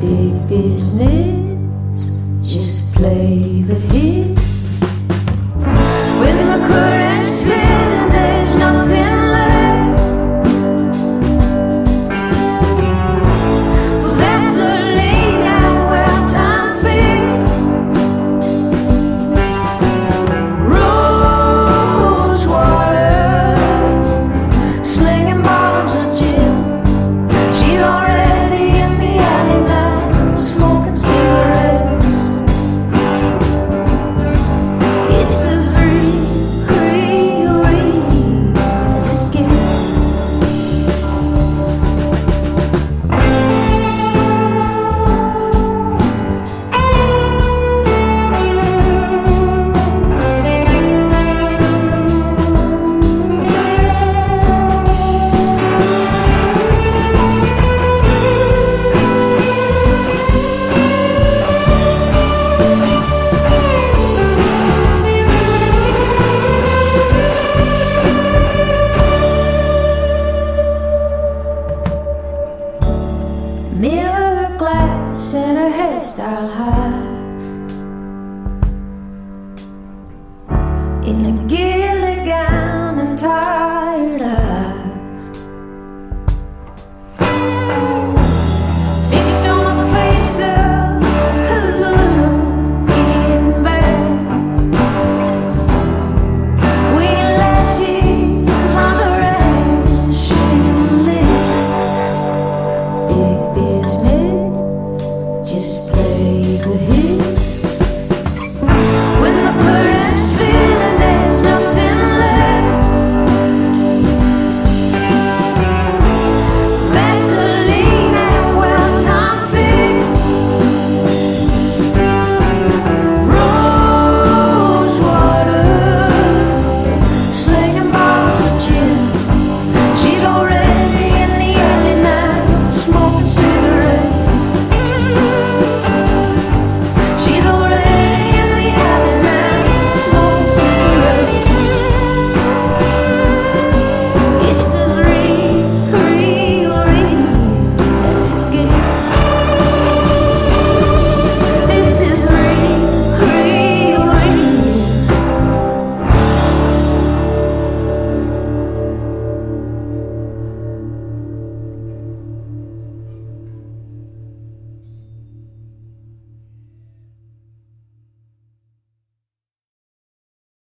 big business. Just play the hit.